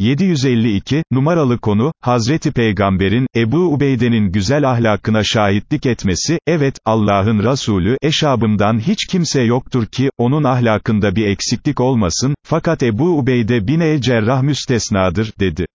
752, numaralı konu, Hazreti Peygamber'in, Ebu Ubeyde'nin güzel ahlakına şahitlik etmesi, evet, Allah'ın Resulü, eşabımdan hiç kimse yoktur ki, onun ahlakında bir eksiklik olmasın, fakat Ebu Ubeyde bin el-Cerrah müstesnadır, dedi.